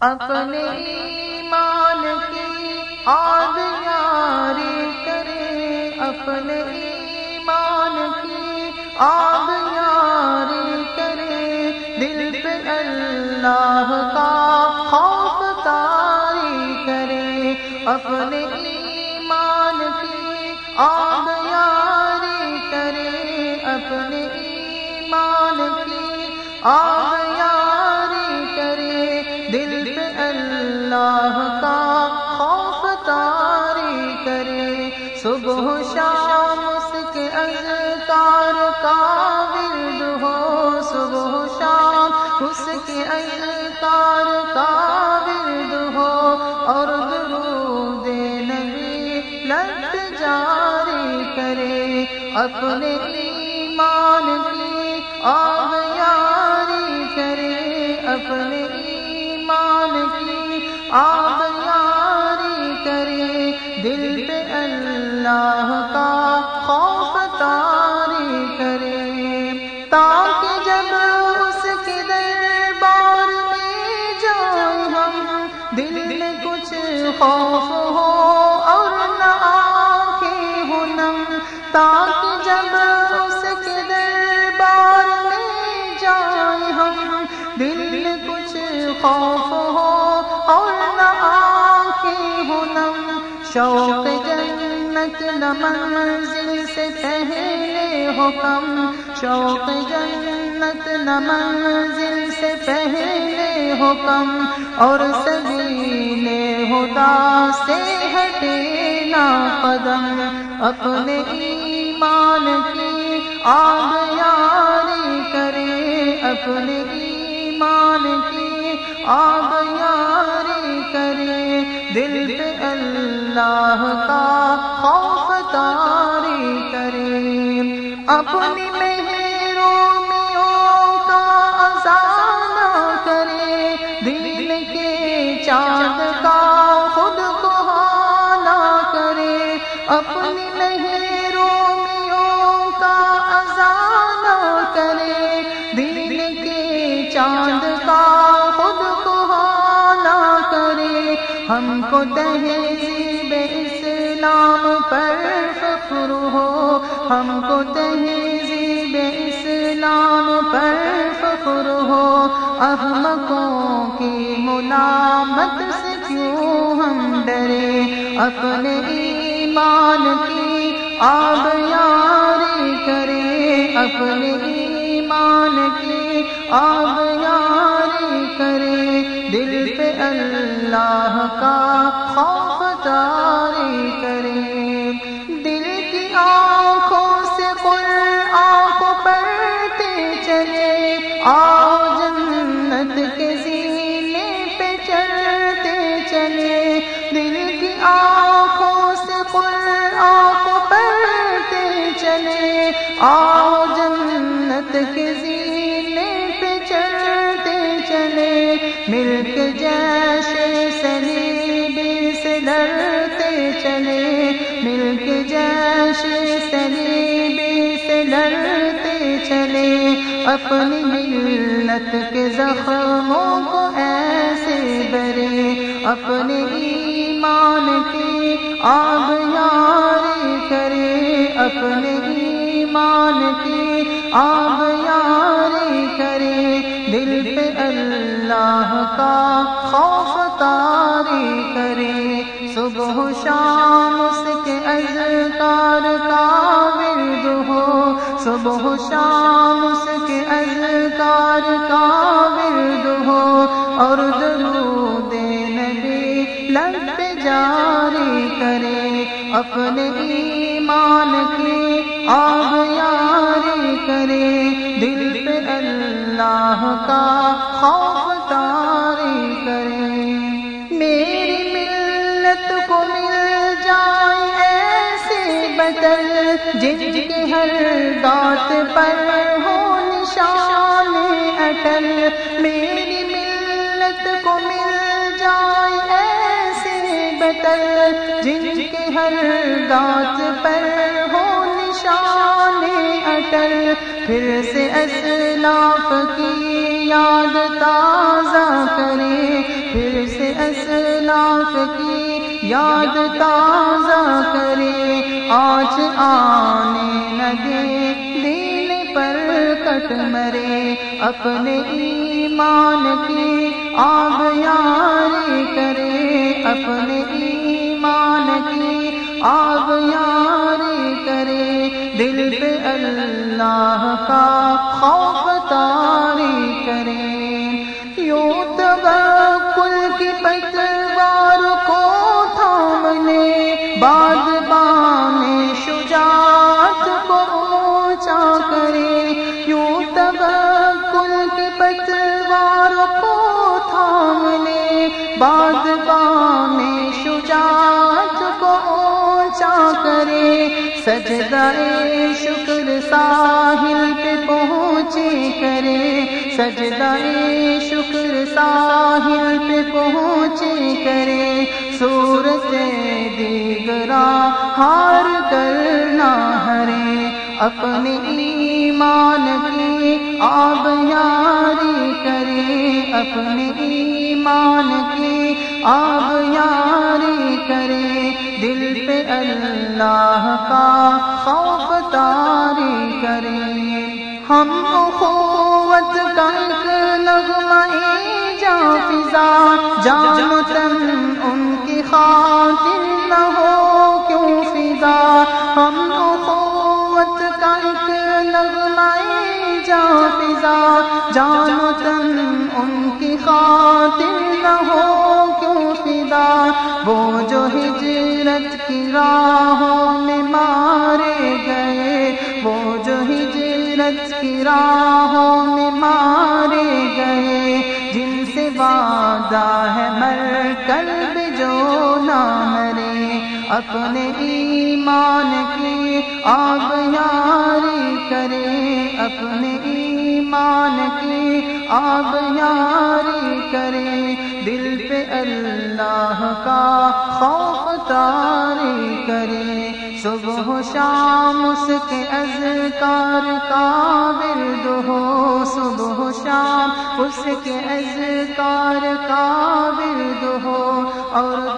اپنے ایمان کی آگ یاری کرے، اپنے ایمان کی آگ یاری کرے۔ دل پہ اللہ کا خوف تاری کرے، اپنے ایمان کی آگ یاری کرے، اپنے ایمان کی آگ اس کے اذکار کا ورد ہو اور درود نبی لٹ جاری کرے، اپنے ایمان کی آگ یاری کرے، اپنے ایمان کی آپ خوف ہو اور نہ آنکھیں ہو تاکہ جب اس کے دربار میں جائیں ہم، دل میں کچھ خوف ہو اور نہ ہنم شوق جنت نہ منزل سے پہلے ہو کم شوق جنت نہ منزل سے پہلے ہو کم اور سبیل خدا سے ہٹے نا قدم، اپنے ایمان کی آگ یاری کرے، اپنے ایمان کی آگ یاری کرے۔ دل پہ اللہ کا خوف تاری کرے۔ اپنی مہرومیوں کا ازانہ کرے۔ دل کے چاند کا چاند کا خود کو حالا کرے۔ ہم کو تہذیب اسلام پر فخر ہو۔ ہم کو تہذیب اسلام پر فخر ہو۔ احمقوں کی ملامت سے کیوں ہم ڈرے؟ اپنے ایمان کی آب یاری کرے۔ اپنے ایمان کی آب یاری کرے، دل پہ اللہ کا خوف تاری کرے۔ دل کی آنکھوں سے قرآن آنکھوں پڑھتے چلے۔ آؤ جنت کے مل کے جیسے سلیبی سے لڑتے چلے مل کے جیسے سلیبی سے لڑتے چلے، اپنی ملت کے زخموں کو ایسے برے اپنے ایمان کی آگ یاری کرے، اپنے ایمان کی آگ یاری دل پہ اللہ کا خوف تاری کرے، صبح شام اس کے اذکار کا ورد ہو۔ صبح شام اس کے اذکار کا ورد ہو۔ اور درود نبی لب جاری کرے، اپنے ایمان کی آگ اللہ کا خوف تاری کرے۔ میری ملت کو مل جائے ایسے بدل جن کے ہر بات پر ہو نشان اٹل۔ میری ملت کو مل جائے ایسے بدل جن کے ہر بات پر اٹل پھر سے اسلاف کی یاد تازہ کرے پھر سے اسلاف کی یاد تازہ کرے آج آنے نہ دے دین پر کٹ مرے۔ اپنے ایمان کی آب یاری کرے اپنے ایمان کی آب یاری دل پہ اللہ کا خوف تاری کرے۔ یوں کل کی پتوار کو تھامنے بعد بانے شجاعت کو اونچا کرے۔ یوں کل کی پتوار کو تھامنے بعد بانے شجاعت کرے سجدہ شکر ساحل پہ پہنچے کرے۔ سجدہ شکر ساحل پہ پہنچے کرے۔ سورت دیگرا ہار کرنا ہرے۔ اپنے ایمان کی آب یاری کرے۔ اپنے ایمان کی آب یاری کرے۔ دل اللہ کا خوف تاری کرے ہم قوت کا ایک جا فضا جان تن ان کی خاطر نہ ہو کیوں فضا؟ ہم قوت کا ایک جا فضا جان تن ان کی خاطر نہ ہو کیوں فضا؟ وہ جو ہجرت کی راہوں میں مارے گئے، وہ جو ہجرت کی راہوں میں مارے گئے، جن سے وعدہ ہے مر کر بھی جو نہ مرے۔ اپنے ایمان کی آب یاری کرے، اپنے ایمان کی آب یاری کرے۔ دل اللہ کا خوف تاری کرے۔ صبح و شام اس کے اذکار کا ورد ہو۔ صبح و شام اس کے اذکار کا ورد ہو۔ اور